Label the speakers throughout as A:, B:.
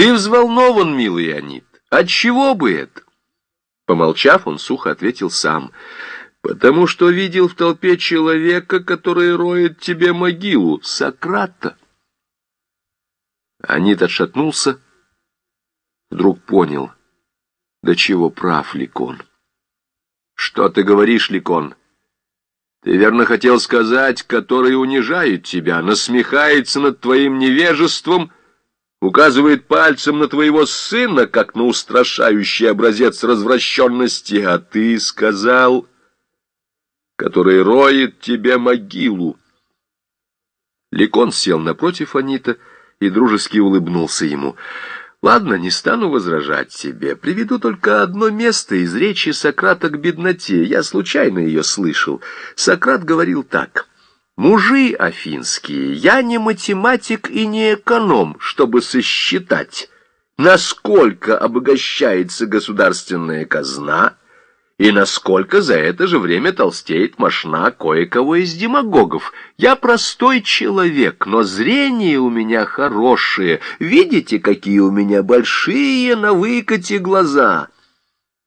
A: Ты взволнован, милый Анит. Отчего бы это? Помолчав, он сухо ответил сам. Потому что видел в толпе человека, который роет тебе могилу, Сократа. Анит отшатнулся, вдруг понял, до чего прав Ликон. Что ты говоришь, Ликон? Ты верно хотел сказать, который унижает тебя, насмехается над твоим невежеством, указывает пальцем на твоего сына, как на устрашающий образец развращенности, а ты сказал, который роет тебе могилу. Ликон сел напротив Анита и дружески улыбнулся ему — Ладно, не стану возражать тебе. Приведу только одно место из речи Сократа к бедноте. Я случайно ее слышал. Сократ говорил так. «Мужи афинские, я не математик и не эконом, чтобы сосчитать, насколько обогащается государственная казна, и насколько за это же время толстеет мошна кое-кого из демагогов. Я простой человек, но зрение у меня хорошее. Видите, какие у меня большие на выкате глаза?»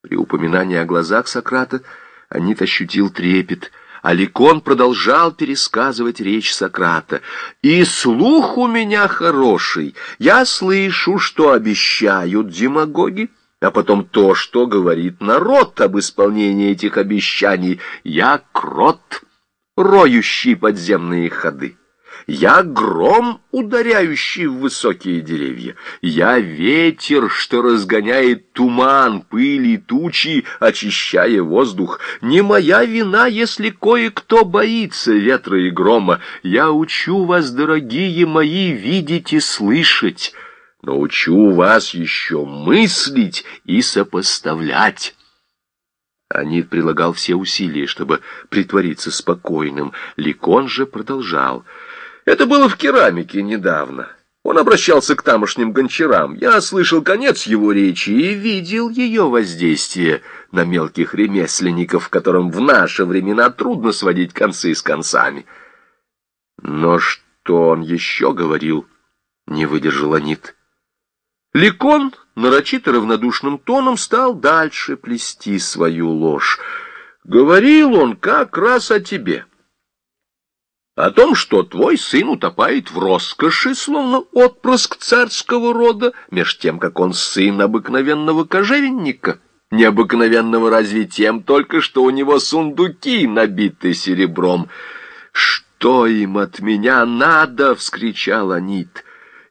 A: При упоминании о глазах Сократа Анит ощутил трепет, а Ликон продолжал пересказывать речь Сократа. «И слух у меня хороший. Я слышу, что обещают демагоги» а потом то, что говорит народ об исполнении этих обещаний. Я крот, роющий подземные ходы. Я гром, ударяющий в высокие деревья. Я ветер, что разгоняет туман, пыль и тучи, очищая воздух. Не моя вина, если кое-кто боится ветра и грома. Я учу вас, дорогие мои, видеть и слышать» научу вас еще мыслить и сопоставлять». Анит прилагал все усилия, чтобы притвориться спокойным. Ликон же продолжал. «Это было в керамике недавно. Он обращался к тамошним гончарам. Я слышал конец его речи и видел ее воздействие на мелких ремесленников, которым в наши времена трудно сводить концы с концами». «Но что он еще говорил?» — не выдержал Анит. Ликон нарочито равнодушным тоном стал дальше плести свою ложь. Говорил он как раз о тебе. О том, что твой сын утопает в роскоши, словно отпрыск царского рода, меж тем, как он сын обыкновенного кожевенника. Необыкновенного разве тем только, что у него сундуки набиты серебром. «Что им от меня надо?» — вскричал Анит.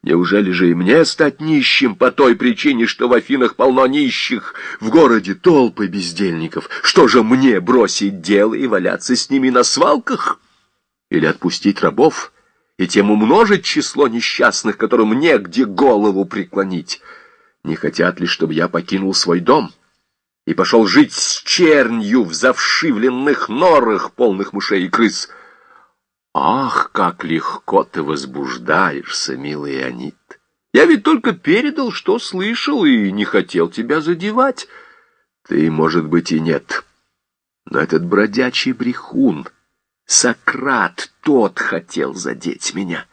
A: Неужели же и мне стать нищим по той причине, что в Афинах полно нищих, в городе толпы бездельников? Что же мне бросить дело и валяться с ними на свалках? Или отпустить рабов и тем умножить число несчастных, которым негде голову преклонить? Не хотят ли, чтобы я покинул свой дом и пошел жить с чернью в завшивленных норах, полных мышей и крыс?» Ах, как легко ты возбуждаешься, милый Анит! Я ведь только передал, что слышал, и не хотел тебя задевать. Ты, может быть, и нет. Но этот бродячий брехун, Сократ, тот хотел задеть меня.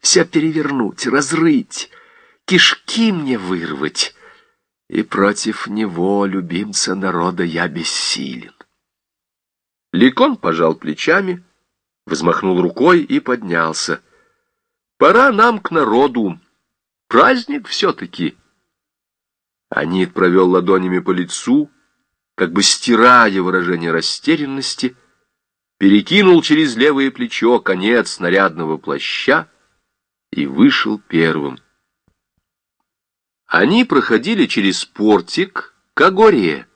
A: Все перевернуть, разрыть, кишки мне вырвать. И против него, любимца народа, я бессилен. Ликон пожал плечами, взмахнул рукой и поднялся. «Пора нам к народу. Праздник все-таки». Анит провел ладонями по лицу, как бы стирая выражение растерянности, перекинул через левое плечо конец нарядного плаща и вышел первым. Они проходили через портик к Агоре.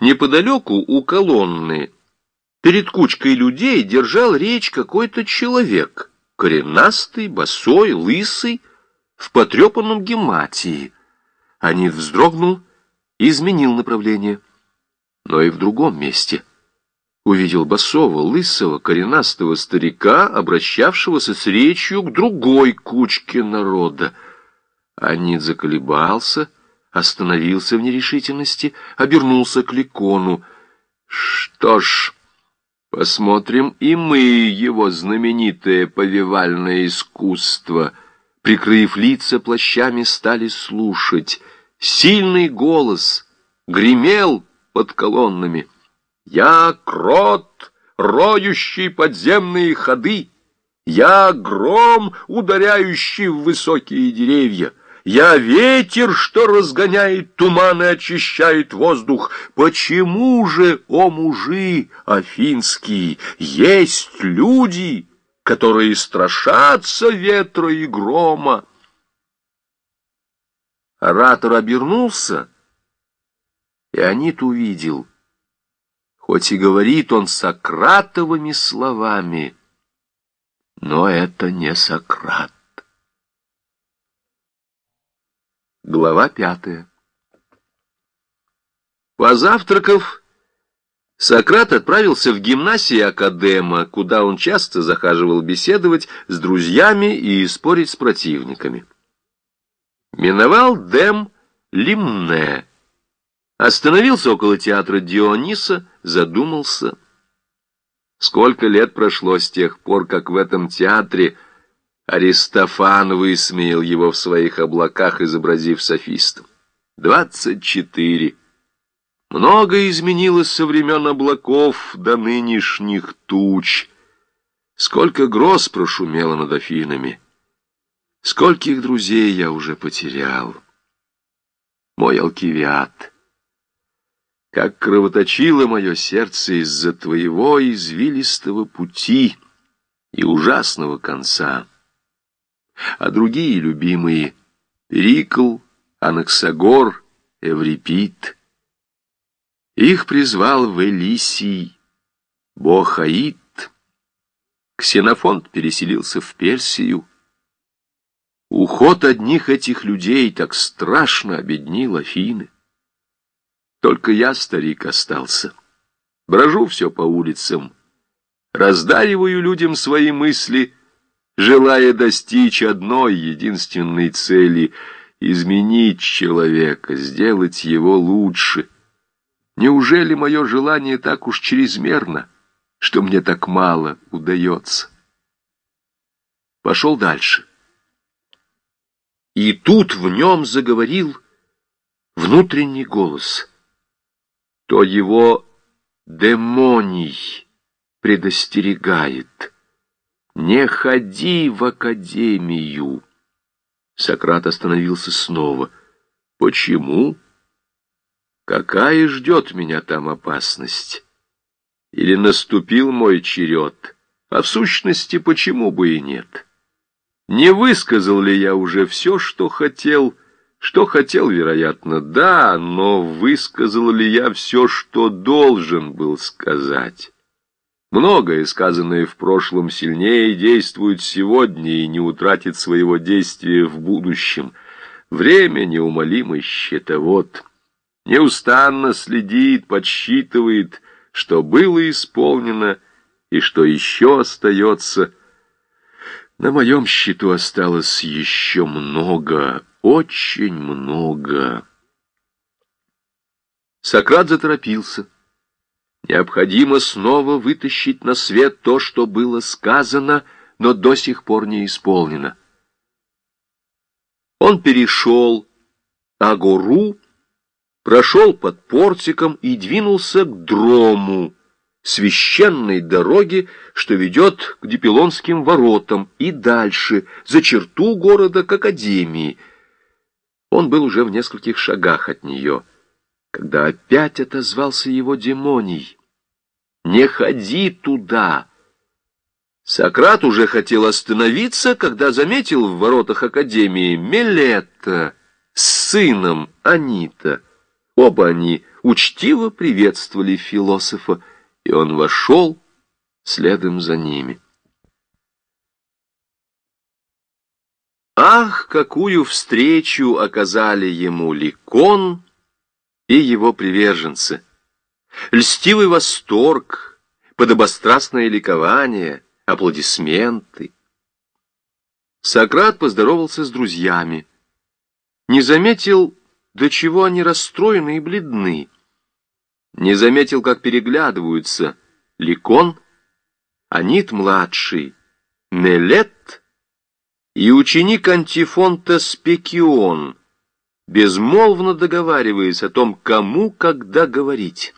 A: Неподалеку у колонны Перед кучкой людей держал речь какой-то человек, коренастый, босой, лысый, в потрепанном гематии. Анит вздрогнул и изменил направление. Но и в другом месте увидел босого, лысого, коренастого старика, обращавшегося с речью к другой кучке народа. Анит заколебался, остановился в нерешительности, обернулся к Ликону. «Что ж...» Посмотрим и мы его знаменитое повивальное искусство, прикрыв лица плащами, стали слушать. Сильный голос гремел под колоннами. «Я крот, роющий подземные ходы! Я гром, ударяющий в высокие деревья!» Я ветер, что разгоняет туман и очищает воздух. Почему же, о мужи афинские, есть люди, которые страшатся ветра и грома? Оратор обернулся, и Анит увидел, хоть и говорит он Сократовыми словами, но это не Сократ. Глава пятая Позавтракав, Сократ отправился в гимнасию Академа, куда он часто захаживал беседовать с друзьями и спорить с противниками. Миновал Дем Лимне, остановился около театра Диониса, задумался. Сколько лет прошло с тех пор, как в этом театре Аристофан высмеял его в своих облаках, изобразив софистом. Двадцать четыре. Много изменилось со времен облаков до нынешних туч. Сколько гроз прошумело над Афинами. Скольких друзей я уже потерял. Мой Алкивиад. Как кровоточило мое сердце из-за твоего извилистого пути и ужасного конца а другие любимые — Перикл, Анаксагор, Эврипид. Их призвал в Элисий бог Аид. Ксенофонт переселился в Персию. Уход одних этих людей так страшно обеднил Афины. Только я, старик, остался. Брожу все по улицам, раздариваю людям свои мысли — желая достичь одной единственной цели — изменить человека, сделать его лучше. Неужели мое желание так уж чрезмерно, что мне так мало удается? Пошел дальше. И тут в нем заговорил внутренний голос. То его демоний предостерегает — «Не ходи в академию!» Сократ остановился снова. «Почему? Какая ждет меня там опасность? Или наступил мой черед? А в сущности, почему бы и нет? Не высказал ли я уже все, что хотел?» Что хотел, вероятно, да, но высказал ли я все, что должен был сказать? Многое, сказанное в прошлом, сильнее действует сегодня и не утратит своего действия в будущем. Время неумолимый счетовод. Неустанно следит, подсчитывает, что было исполнено и что еще остается. На моем счету осталось еще много, очень много. Сократ заторопился. Необходимо снова вытащить на свет то, что было сказано, но до сих пор не исполнено. Он перешел Агору, прошел под портиком и двинулся к дрому, священной дороге, что ведет к Дипилонским воротам и дальше, за черту города к Академии. Он был уже в нескольких шагах от нее — когда опять отозвался его демоний. «Не ходи туда!» Сократ уже хотел остановиться, когда заметил в воротах Академии Мелетта с сыном Анита. Оба они учтиво приветствовали философа, и он вошел следом за ними. Ах, какую встречу оказали ему Ликон и его приверженцы. Льстивый восторг, подобострастное ликование, аплодисменты. Сократ поздоровался с друзьями. Не заметил, до чего они расстроены и бледны. Не заметил, как переглядываются Ликон, Анит-младший, Мелет и ученик Антифонта Спекион, безмолвно договариваясь о том, кому когда говорить.